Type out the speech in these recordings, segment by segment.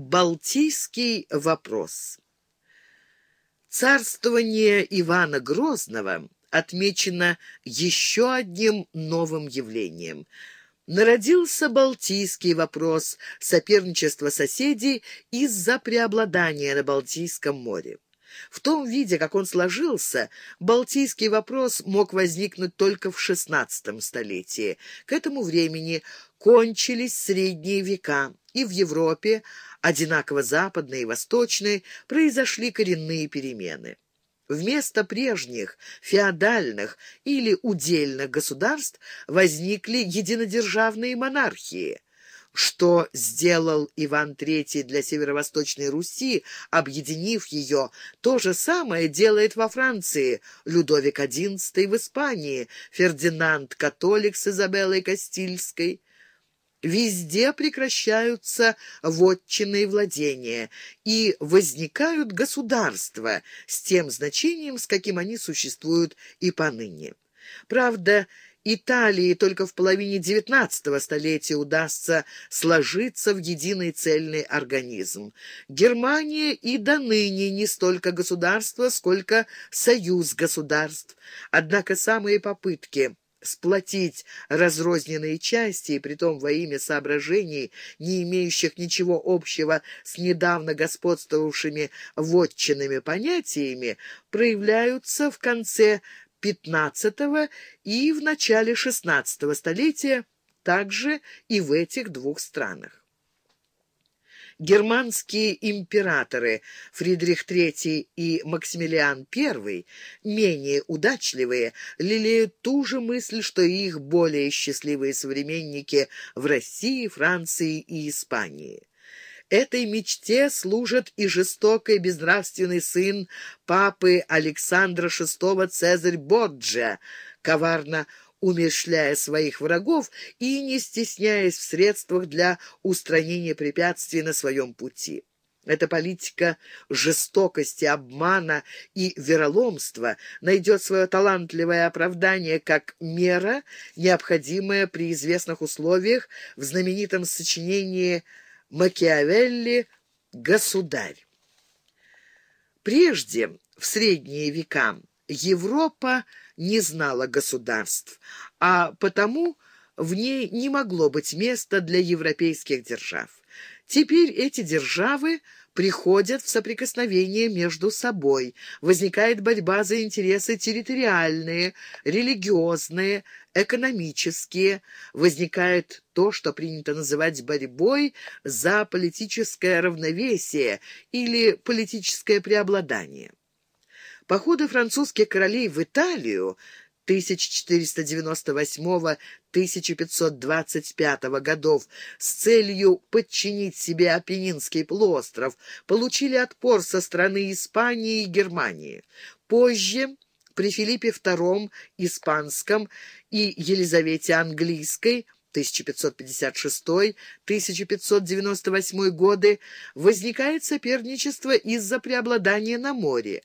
Балтийский вопрос Царствование Ивана Грозного отмечено еще одним новым явлением – Народился Балтийский вопрос соперничества соседей из-за преобладания на Балтийском море. В том виде, как он сложился, Балтийский вопрос мог возникнуть только в XVI столетии. К этому времени кончились средние века, и в Европе, одинаково западной и восточной, произошли коренные перемены. Вместо прежних феодальных или удельных государств возникли единодержавные монархии. Что сделал Иван III для северо-восточной Руси, объединив ее, то же самое делает во Франции Людовик XI в Испании, Фердинанд Католик с Изабеллой Кастильской. Везде прекращаются вотчинные владения и возникают государства с тем значением, с каким они существуют и поныне. Правда, Италии только в половине XIX столетия удастся сложиться в единый цельный организм. Германия и до ныне не столько государство, сколько союз государств. Однако самые попытки сплотить разрозненные части, и притом во имя соображений, не имеющих ничего общего с недавно господствовавшими вотчинными понятиями, проявляются в конце XV и в начале XVI столетия, также и в этих двух странах. Германские императоры Фридрих III и Максимилиан I, менее удачливые, лелеют ту же мысль, что и их более счастливые современники в России, Франции и Испании. Этой мечте служит и жестокий безнравственный сын папы Александра VI Цезарь Борджа, коварно умерщвляя своих врагов и не стесняясь в средствах для устранения препятствий на своем пути. Эта политика жестокости, обмана и вероломства найдет свое талантливое оправдание как мера, необходимая при известных условиях в знаменитом сочинении Макиавелли «Государь». Прежде, в средние века, Европа не знала государств, а потому в ней не могло быть места для европейских держав. Теперь эти державы приходят в соприкосновение между собой. Возникает борьба за интересы территориальные, религиозные, экономические. Возникает то, что принято называть борьбой за политическое равновесие или политическое преобладание. Походы французских королей в Италию 1498-1525 годов с целью подчинить себе Апеннинский полуостров получили отпор со стороны Испании и Германии. Позже при Филиппе II Испанском и Елизавете Английской 1556-1598 годы возникает соперничество из-за преобладания на море.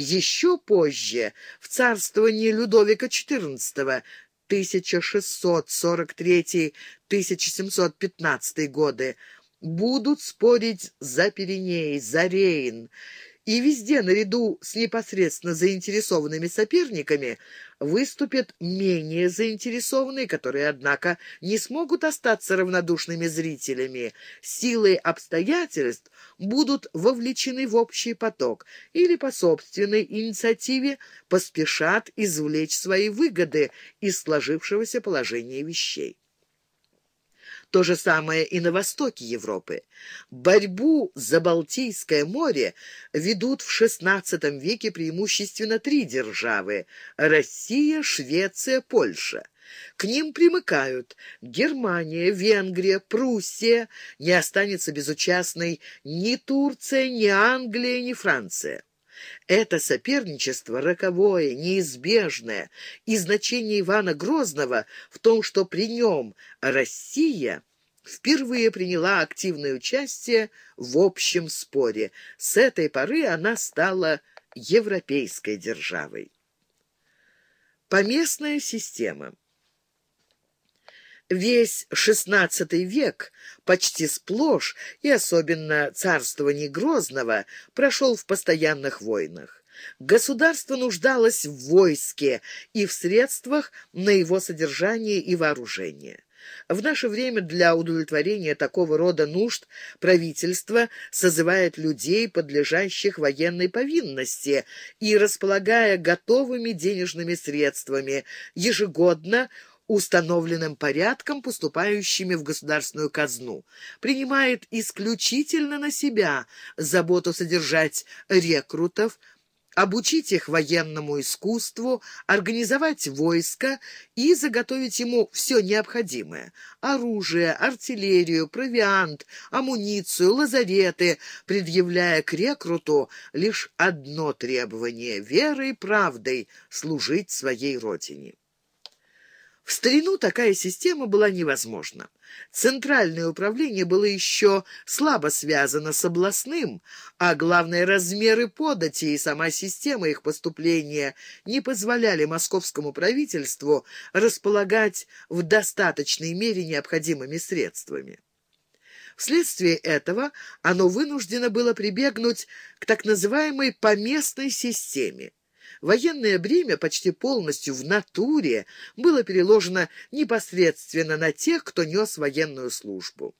Еще позже, в царствовании Людовика XIV, 1643-1715 годы, будут спорить за Пиреней, за Рейн, и везде, наряду с непосредственно заинтересованными соперниками, выступят менее заинтересованные, которые, однако, не смогут остаться равнодушными зрителями. Силой обстоятельств будут вовлечены в общий поток или по собственной инициативе поспешат извлечь свои выгоды из сложившегося положения вещей. То же самое и на востоке Европы. Борьбу за Балтийское море ведут в XVI веке преимущественно три державы – Россия, Швеция, Польша. К ним примыкают Германия, Венгрия, Пруссия, не останется безучастной ни Турция, ни Англия, ни Франция. Это соперничество роковое, неизбежное, и значение Ивана Грозного в том, что при нем Россия впервые приняла активное участие в общем споре. С этой поры она стала европейской державой. Поместная система Весь XVI век почти сплошь, и особенно царствование Грозного, прошел в постоянных войнах. Государство нуждалось в войске и в средствах на его содержание и вооружение. В наше время для удовлетворения такого рода нужд правительство созывает людей, подлежащих военной повинности, и, располагая готовыми денежными средствами, ежегодно установленным порядком, поступающими в государственную казну, принимает исключительно на себя заботу содержать рекрутов, обучить их военному искусству, организовать войско и заготовить ему все необходимое – оружие, артиллерию, провиант, амуницию, лазареты, предъявляя к рекруту лишь одно требование – верой и правдой служить своей родине. В старину такая система была невозможна. Центральное управление было еще слабо связано с областным, а главное, размеры подати и сама система их поступления не позволяли московскому правительству располагать в достаточной мере необходимыми средствами. Вследствие этого оно вынуждено было прибегнуть к так называемой поместной системе. Военное бремя почти полностью в натуре было переложено непосредственно на тех, кто нес военную службу.